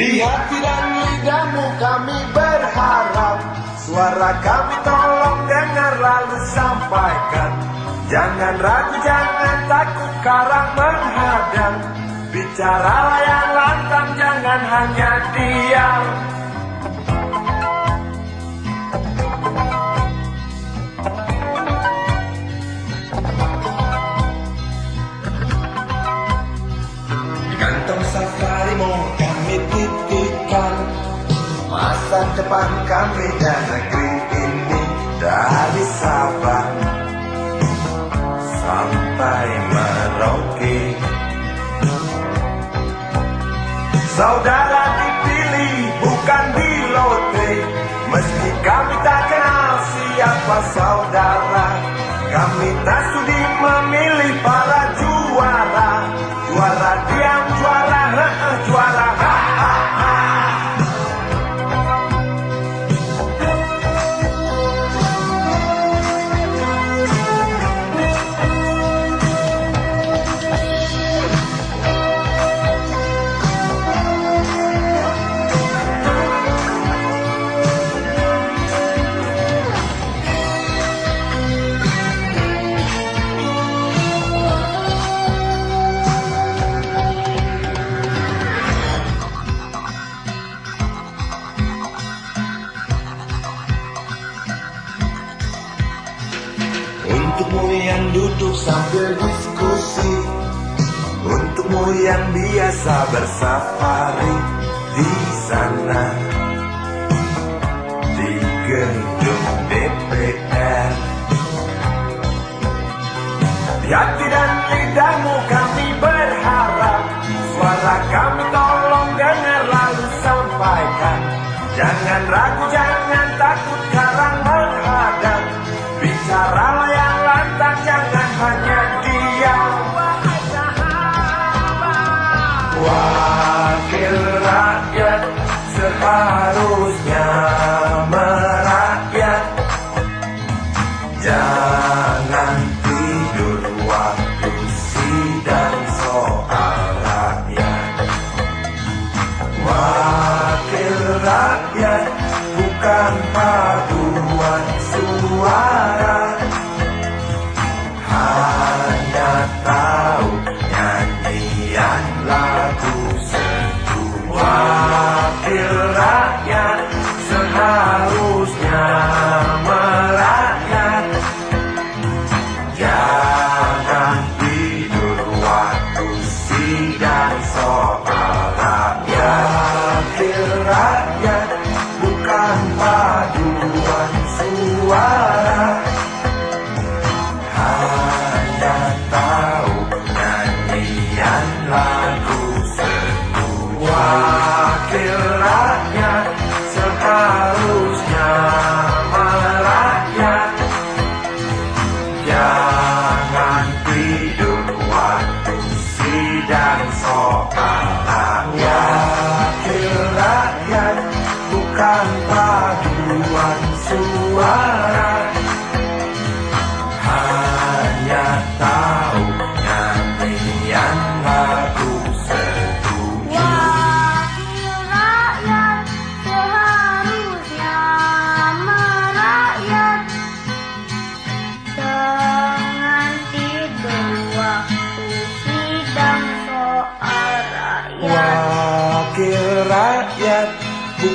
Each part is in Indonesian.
Di hati dan lidahmu kami berharap. Suara kami tolong dengar lalu sampaikan. Jangan ragu, jangan takut karang menghadang. Bicaralah yang lantang, jangan hanya diam. Di kantong safari mau Masa depan kami dan negeri ini Dari Sabang sampai Merauke. Saudara dipilih bukan di lotre Meski kami tak kenal siapa saudara Kami tak sudi memilih Untukmu yang duduk sambil diskusi. Untukmu yang biasa bersafari di sana. Di gedung DPR Di hati dan lidahmu kami berharap. Suara kami tolong dengar lalu sampaikan. Jangan ragu, jangan Jangan nyanyian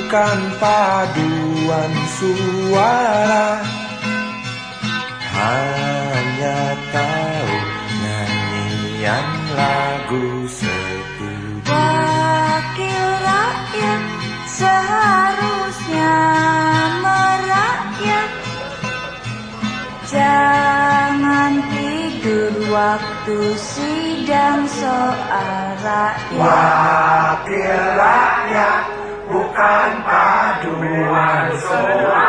bukan paduan suara. Hanya tahu nyanyian lagu setuju Wakil rakyat seharusnya merakyat. Jangan tidur waktu sidang soal rakyat. Wakil rakyat bukan paduan suara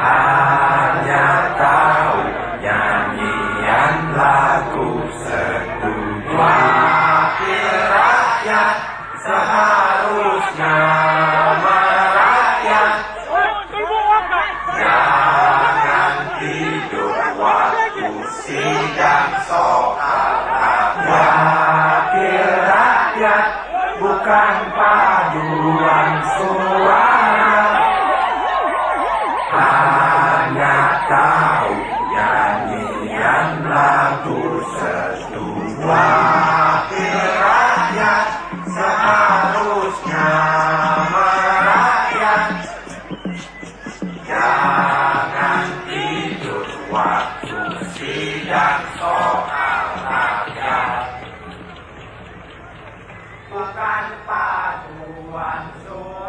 Hanya tahu nyanyian lagu seduh Wakil rakyat seharusnya merakyat. Jangan tidur waktu sidang soal Passo, passo, passo,